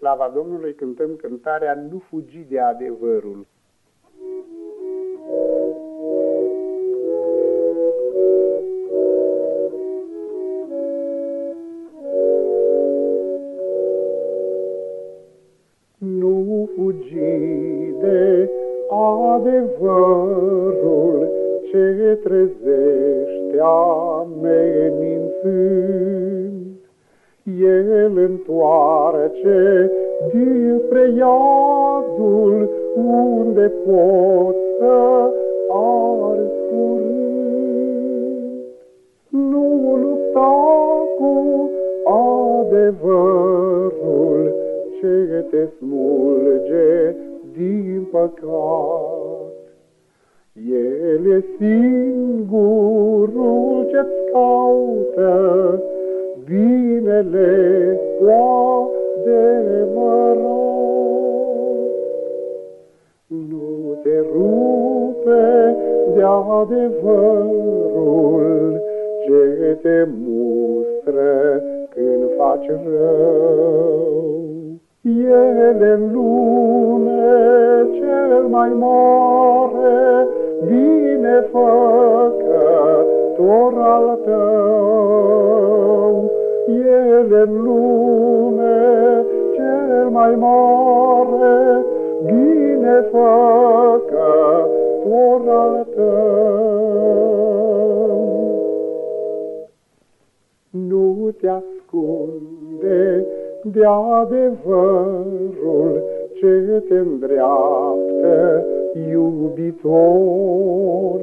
slava Domnului cântăm cântarea Nu fugi de adevărul. Nu fugi de adevărul ce trezește amenințând. El întoarce dinspre iadul unde pot să arzi curând. Nu lupta cu adevărul ce te smulge din păcat. El e singurul ce-ți caută binele cu adevărat. Nu te rupe de adevărul ce te mustră când faci rău. El în lume cel mai mare, binefăcător al tău. El în lume cel mai mare, binefăcător al tău. Nu te ascunde de adevărul ce te îndreaptă, iubitor.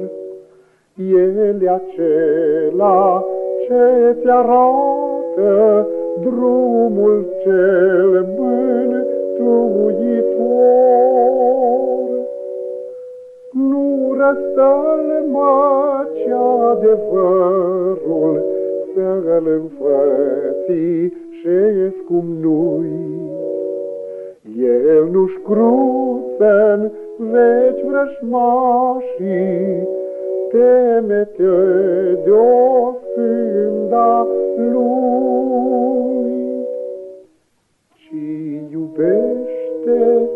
El e acela ce ți arată drumul cel mântuitor. Nu răstălmă ce adevărul să-l înfățișezi cum nu-i. El nu-și cruță-n veci vrășmașii, teme-te de-o sânda lui, iubește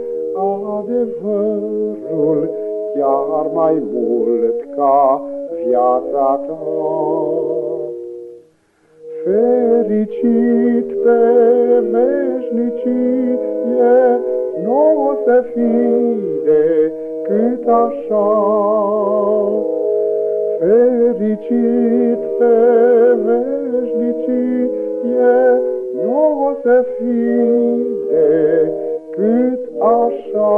adevărul chiar mai mult ca viața ta. Fericit pe veșnicie, nu o să fie cât așa. Fericit pe veșnicie, nu o să fie cât așa.